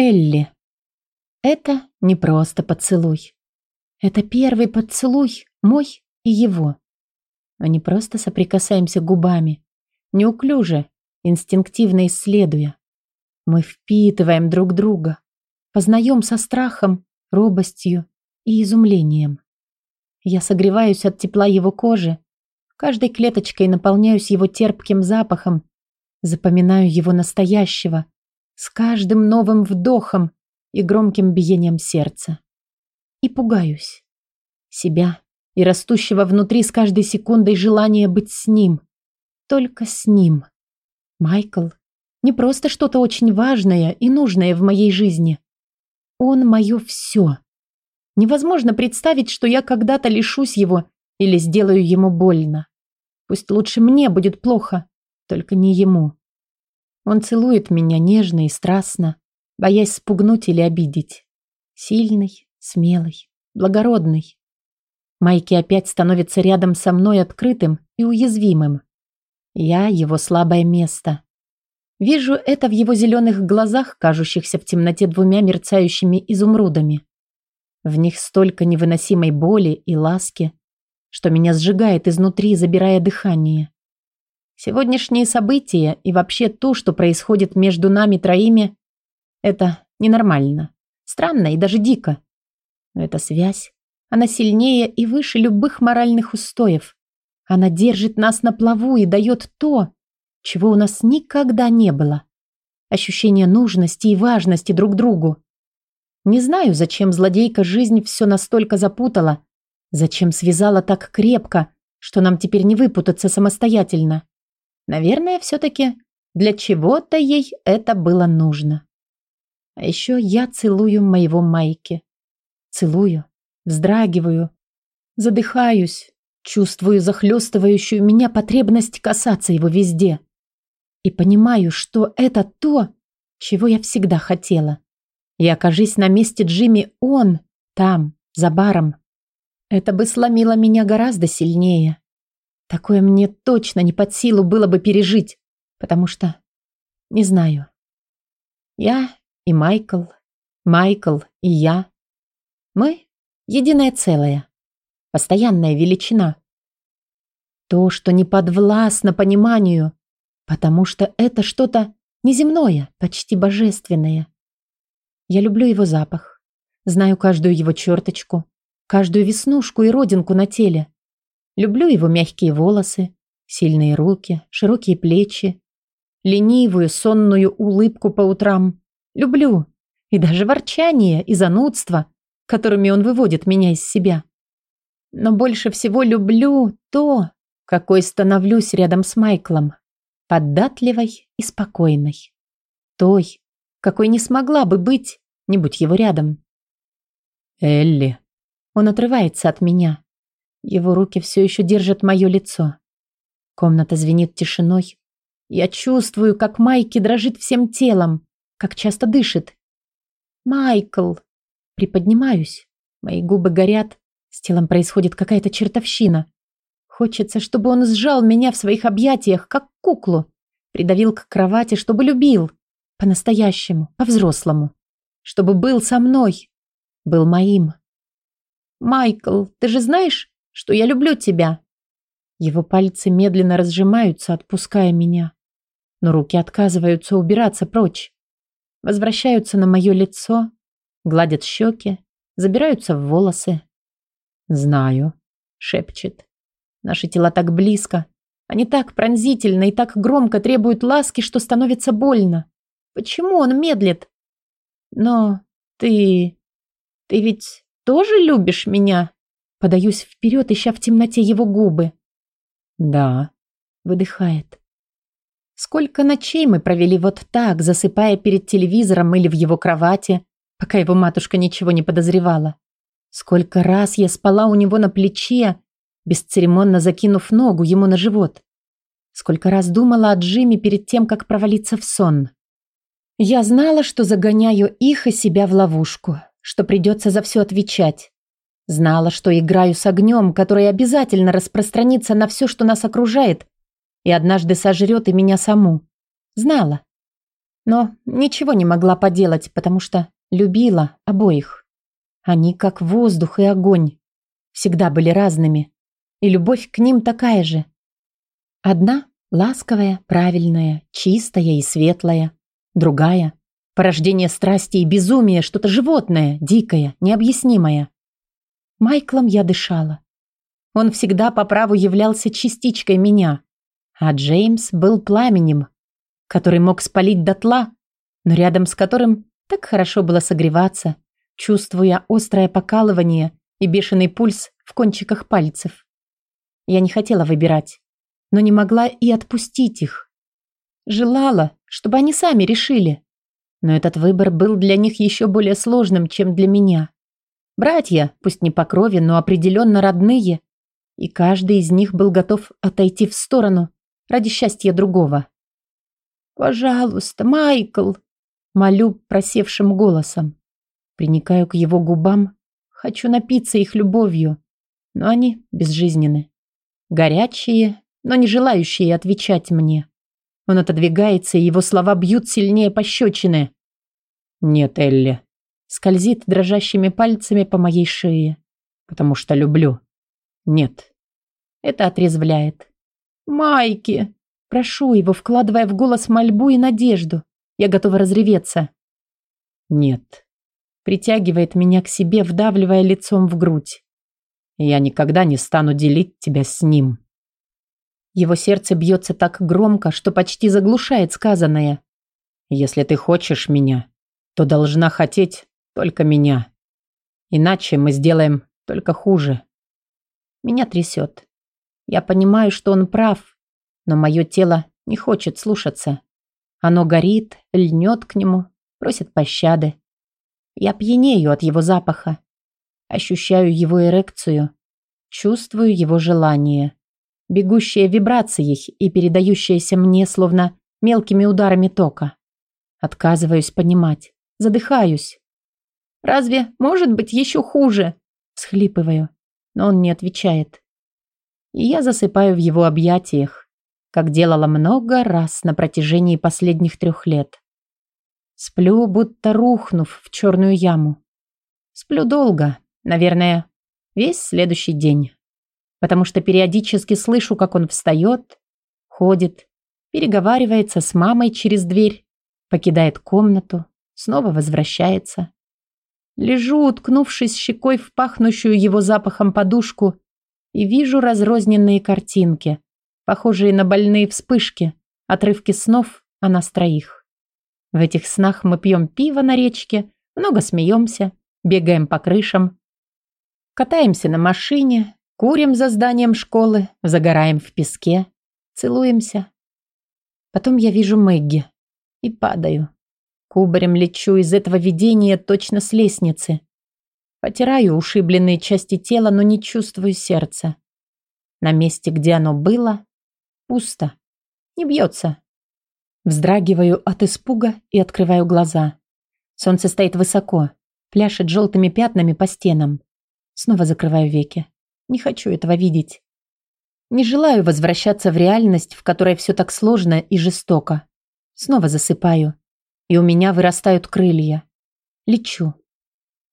Элли. Это не просто поцелуй. Это первый поцелуй мой и его. Мы не просто соприкасаемся губами, неуклюже, инстинктивно исследуя. Мы впитываем друг друга, познаем со страхом, робостью и изумлением. Я согреваюсь от тепла его кожи, каждой клеточкой наполняюсь его терпким запахом, запоминаю его настоящего, с каждым новым вдохом и громким биением сердца. И пугаюсь. Себя и растущего внутри с каждой секундой желания быть с ним. Только с ним. Майкл не просто что-то очень важное и нужное в моей жизни. Он мое все. Невозможно представить, что я когда-то лишусь его или сделаю ему больно. Пусть лучше мне будет плохо, только не ему. Он целует меня нежно и страстно, боясь спугнуть или обидеть. Сильный, смелый, благородный. Майки опять становится рядом со мной открытым и уязвимым. Я его слабое место. Вижу это в его зеленых глазах, кажущихся в темноте двумя мерцающими изумрудами. В них столько невыносимой боли и ласки, что меня сжигает изнутри, забирая дыхание. Сегодняшние события и вообще то, что происходит между нами троими, это ненормально, странно и даже дико. Но эта связь, она сильнее и выше любых моральных устоев. Она держит нас на плаву и дает то, чего у нас никогда не было. Ощущение нужности и важности друг другу. Не знаю, зачем злодейка жизнь все настолько запутала, зачем связала так крепко, что нам теперь не выпутаться самостоятельно. Наверное, все-таки для чего-то ей это было нужно. А еще я целую моего Майки. Целую, вздрагиваю, задыхаюсь, чувствую захлестывающую меня потребность касаться его везде. И понимаю, что это то, чего я всегда хотела. И окажись на месте Джимми он, там, за баром. Это бы сломило меня гораздо сильнее. Такое мне точно не под силу было бы пережить, потому что... Не знаю. Я и Майкл, Майкл и я. Мы — единое целое, постоянная величина. То, что не подвластно пониманию, потому что это что-то неземное, почти божественное. Я люблю его запах, знаю каждую его черточку, каждую веснушку и родинку на теле. Люблю его мягкие волосы, сильные руки, широкие плечи, ленивую сонную улыбку по утрам. Люблю. И даже ворчание и занудство, которыми он выводит меня из себя. Но больше всего люблю то, какой становлюсь рядом с Майклом. Податливой и спокойной. Той, какой не смогла бы быть, не будь его рядом. Элли. Он отрывается от меня. Его руки все еще держат мое лицо. Комната звенит тишиной. Я чувствую, как Майки дрожит всем телом, как часто дышит. «Майкл!» Приподнимаюсь. Мои губы горят. С телом происходит какая-то чертовщина. Хочется, чтобы он сжал меня в своих объятиях, как куклу. Придавил к кровати, чтобы любил. По-настоящему, по-взрослому. Чтобы был со мной. Был моим. «Майкл, ты же знаешь, что я люблю тебя. Его пальцы медленно разжимаются, отпуская меня. Но руки отказываются убираться прочь. Возвращаются на мое лицо, гладят щеки, забираются в волосы. «Знаю», — шепчет. Наши тела так близко. Они так пронзительно и так громко требуют ласки, что становится больно. Почему он медлит? Но ты... Ты ведь тоже любишь меня? Подаюсь вперед, ища в темноте его губы. «Да», — выдыхает. Сколько ночей мы провели вот так, засыпая перед телевизором или в его кровати, пока его матушка ничего не подозревала. Сколько раз я спала у него на плече, бесцеремонно закинув ногу ему на живот. Сколько раз думала о Джиме перед тем, как провалиться в сон. Я знала, что загоняю их и себя в ловушку, что придется за все отвечать. Знала, что играю с огнем, который обязательно распространится на все, что нас окружает, и однажды сожрет и меня саму. Знала. Но ничего не могла поделать, потому что любила обоих. Они как воздух и огонь. Всегда были разными. И любовь к ним такая же. Одна ласковая, правильная, чистая и светлая. Другая – порождение страсти и безумия, что-то животное, дикое, необъяснимое. Майклом я дышала. Он всегда по праву являлся частичкой меня. А Джеймс был пламенем, который мог спалить дотла, но рядом с которым так хорошо было согреваться, чувствуя острое покалывание и бешеный пульс в кончиках пальцев. Я не хотела выбирать, но не могла и отпустить их. Желала, чтобы они сами решили. Но этот выбор был для них еще более сложным, чем для меня. Братья, пусть не по крови, но определенно родные, и каждый из них был готов отойти в сторону ради счастья другого. «Пожалуйста, Майкл!» Молю просевшим голосом. Приникаю к его губам, хочу напиться их любовью, но они безжизненны. Горячие, но не желающие отвечать мне. Он отодвигается, и его слова бьют сильнее пощечины. «Нет, Элли». Скользит дрожащими пальцами по моей шее. «Потому что люблю». «Нет». Это отрезвляет. «Майки!» Прошу его, вкладывая в голос мольбу и надежду. Я готова разреветься. Нет. Притягивает меня к себе, вдавливая лицом в грудь. Я никогда не стану делить тебя с ним. Его сердце бьется так громко, что почти заглушает сказанное. Если ты хочешь меня, то должна хотеть только меня. Иначе мы сделаем только хуже. Меня трясет. Я понимаю, что он прав, но мое тело не хочет слушаться. Оно горит, льнет к нему, просит пощады. Я пьянею от его запаха. Ощущаю его эрекцию. Чувствую его желание. Бегущие вибрации и передающиеся мне словно мелкими ударами тока. Отказываюсь понимать. Задыхаюсь. «Разве может быть еще хуже?» Схлипываю, но он не отвечает. И я засыпаю в его объятиях как делала много раз на протяжении последних трех лет. Сплю, будто рухнув в черную яму. Сплю долго, наверное, весь следующий день. Потому что периодически слышу, как он встает, ходит, переговаривается с мамой через дверь, покидает комнату, снова возвращается. Лежу, уткнувшись щекой в пахнущую его запахом подушку, и вижу разрозненные картинки, похожие на больные вспышки, отрывки снов о нас троих. В этих снах мы пьем пиво на речке, много смеемся, бегаем по крышам, катаемся на машине, курим за зданием школы, загораем в песке, целуемся. Потом я вижу Мэгги и падаю. Кубарем лечу из этого видения точно с лестницы. Потираю ушибленные части тела, но не чувствую сердца. На месте, где оно было, Пусто. Не бьется. Вздрагиваю от испуга и открываю глаза. Солнце стоит высоко, пляшет желтыми пятнами по стенам. Снова закрываю веки. Не хочу этого видеть. Не желаю возвращаться в реальность, в которой все так сложно и жестоко. Снова засыпаю. И у меня вырастают крылья. Лечу.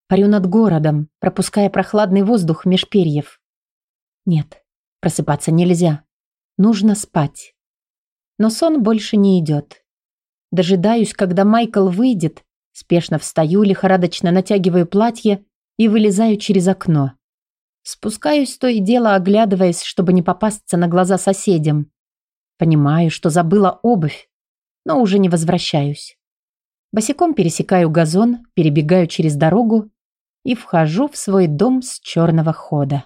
Парю над городом, пропуская прохладный воздух меж перьев. Нет, просыпаться нельзя. Нужно спать. Но сон больше не идет. Дожидаюсь, когда Майкл выйдет, спешно встаю, лихорадочно натягиваю платье и вылезаю через окно. Спускаюсь то и дело, оглядываясь, чтобы не попасться на глаза соседям. Понимаю, что забыла обувь, но уже не возвращаюсь. Босиком пересекаю газон, перебегаю через дорогу и вхожу в свой дом с черного хода.